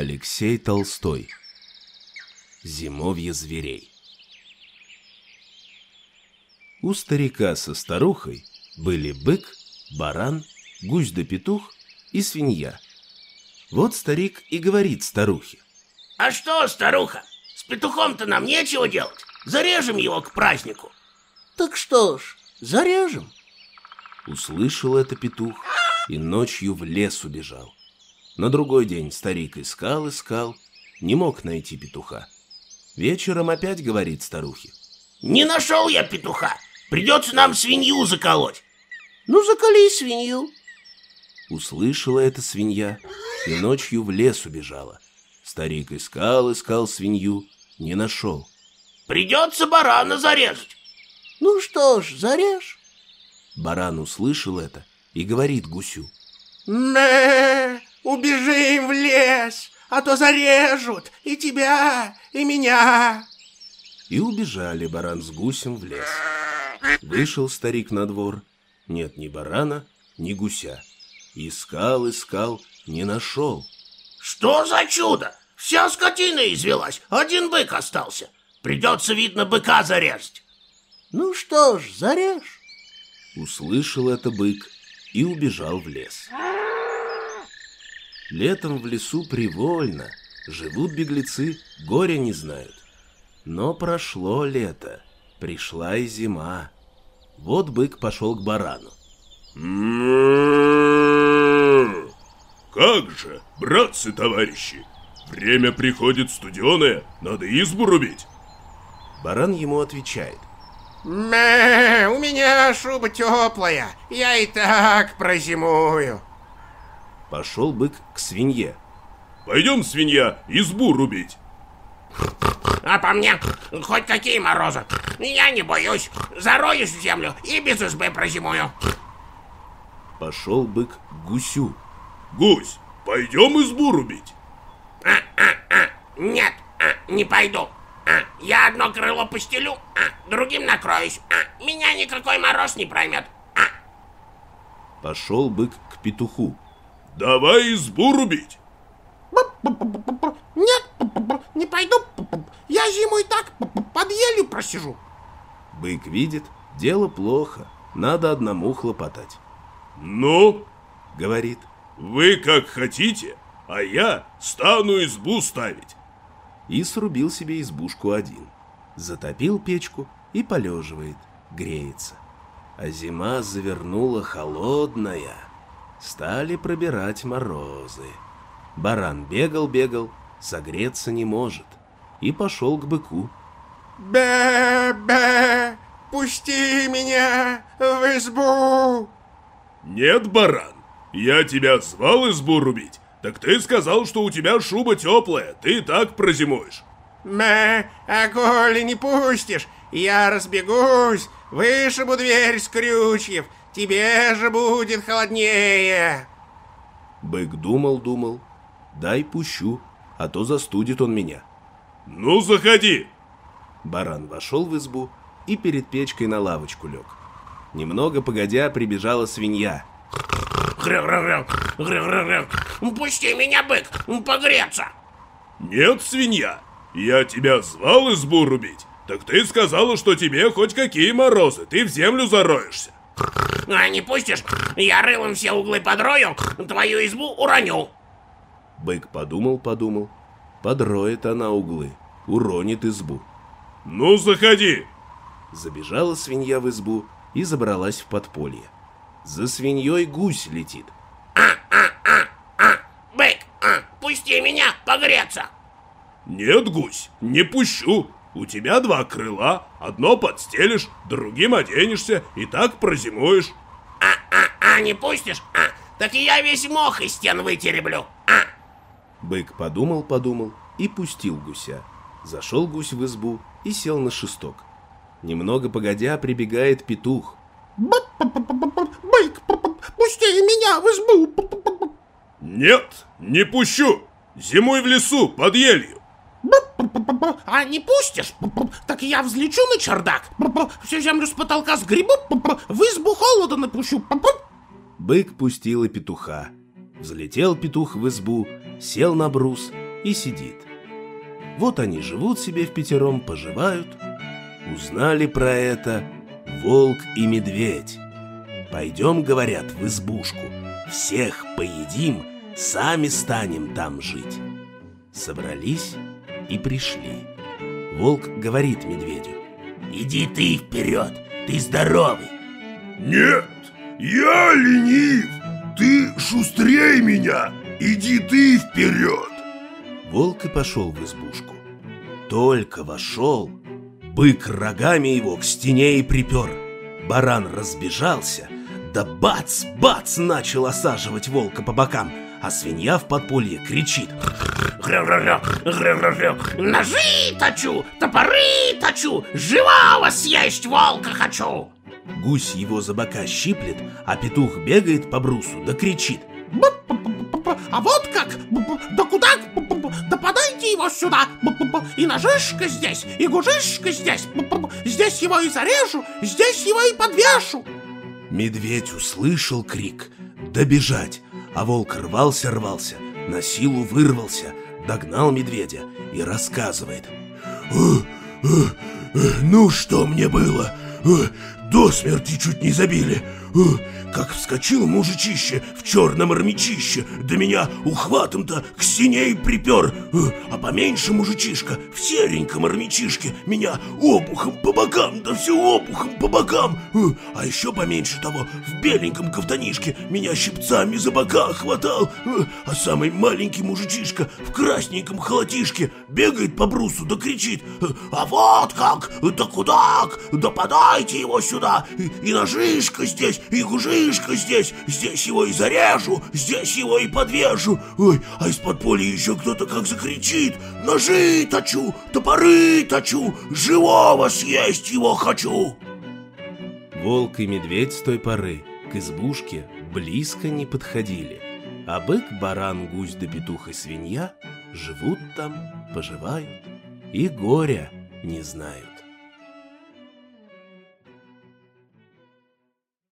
Алексей Толстой Зимовье зверей У старика со старухой были бык, баран, гусь да петух и свинья. Вот старик и говорит старухе. А что, старуха, с петухом-то нам нечего делать. Зарежем его к празднику. Так что ж, зарежем. Услышал это петух и ночью в лес убежал. На другой день старик искал, искал, не мог найти петуха. Вечером опять говорит старухе. Не нашел я петуха. Придется нам свинью заколоть. Ну, заколи свинью. Услышала эта свинья и ночью в лес убежала. Старик искал, искал свинью, не нашел. Придется барана зарезать. Ну что ж, зарежь. Баран услышал это и говорит гусю. Мэ, убежим в лес, а то зарежут и тебя, и меня. И убежали баран с гусем в лес. Вышел старик на двор. Нет ни барана, ни гуся. Искал, искал, не нашел. Что за чудо? Вся скотина извелась, один бык остался. Придется, видно, быка зарезать. Ну что ж, зарежь. Услышал это бык и убежал в лес. Летом в лесу привольно, живут беглецы, горя не знают. Но прошло лето, пришла и зима. Вот бык пошел к барану. Как же, братцы-товарищи, время приходит студеное, надо избу рубить. Баран ему отвечает. Мэ, у меня шуба теплая, я и так прозимую. Пошел бык к свинье. Пойдем, свинья, избу рубить. А по мне, хоть какие морозы. Я не боюсь. Зароюсь в землю и без избы прозимую. Пошел бык к гусю. Гусь, пойдем избу рубить. А, а, а, нет, а, не пойду. А, я одно крыло постелю, а другим накроюсь. А, меня никакой мороз не проймет. А. Пошел бык к петуху. Давай избу рубить. Нет, не пойду. Я зимой так под елью просижу. Бык видит, дело плохо, надо одному хлопотать. Ну, Говорит, вы как хотите, а я стану избу ставить. и срубил себе избушку один. Затопил печку и полеживает, греется. А зима завернула холодная. Стали пробирать морозы. Баран бегал-бегал, согреться не может. И пошел к быку. Бе-бе, пусти меня в избу. Нет, баран, я тебя звал избу рубить, так ты сказал, что у тебя шуба теплая, ты так прозимуешь. Мэ, а коли не пустишь, я разбегусь, вышибу дверь с крючьев, тебе же будет холоднее. Бык думал-думал. Дай пущу, а то застудит он меня. Ну, заходи. Баран вошел в избу и перед печкой на лавочку лег. Немного погодя прибежала свинья. Пусти меня, бык, погреться. Нет, свинья, я тебя звал избу рубить, так ты сказала, что тебе хоть какие морозы, ты в землю зароешься. А не пустишь, я рылом все углы подрою, твою избу уроню. Бык подумал-подумал. Подроет она углы, уронит избу. Ну, заходи. Забежала свинья в избу и забралась в подполье. За свиньей гусь летит. Бык, а, пусти меня погреться. Нет, гусь, не пущу. У тебя два крыла, одно подстелишь, другим оденешься и так прозимуешь. А, не пустишь? А, так и я весь мох из стен вытереблю. А, Бык подумал-подумал и пустил гуся. Зашел гусь в избу и сел на шесток. Немного погодя прибегает петух. Бык, пусти меня в избу. Нет, не пущу. Зимой в лесу, под елью. А не пустишь? Так я взлечу на чердак, всю землю с потолка сгребу, в избу холода напущу. Бык пустил и петуха. Взлетел петух в избу, сел на брус и сидит. Вот они живут себе в пятером, поживают. Узнали про это волк и медведь. Пойдем, говорят, в избушку, всех поедим, сами станем там жить. Собрались и пришли. Волк говорит медведю. Иди ты вперед, ты здоровый. Нет, я ленив. Ты шустрей меня. Иди ты вперед. Волк и пошел в избушку. Только вошел, бык рогами его к стене и припер. Баран разбежался, да бац-бац начал осаживать волка по бокам, а свинья в подполье кричит. Ножи точу, топоры точу, живого съесть волка хочу. Гусь его за бока щиплет, а петух бегает по брусу да кричит. А вот как? Да куда? Да подайте его сюда! И ножишка здесь, и гужишка здесь. Здесь его и зарежу, здесь его и подвешу. Медведь услышал крик. Добежать, а волк рвался-рвался, на силу вырвался, догнал медведя и рассказывает. Ну что мне было? До смерти чуть не забили. Как вскочил мужичище в черном армячище, да меня ухватом-то к стене и припер. А поменьше мужичишка в сереньком армячишке меня обухом по бокам, да все обухом по бокам. А еще поменьше того, в беленьком кафтанишке меня щипцами за бока хватал. А самый маленький мужичишка в красненьком халатишке бегает по брусу да кричит. А вот как, да куда, да подайте его сюда, и ножишка здесь, и гужишка здесь, здесь его и зарежу, здесь его и подвяжу. Ой, а из-под поля еще кто-то как закричит. Ножи точу, топоры точу, живого съесть его хочу. Волк и медведь с той поры к избушке близко не подходили. А бык, баран, гусь да петух и свинья живут там, поживают и горя не знают.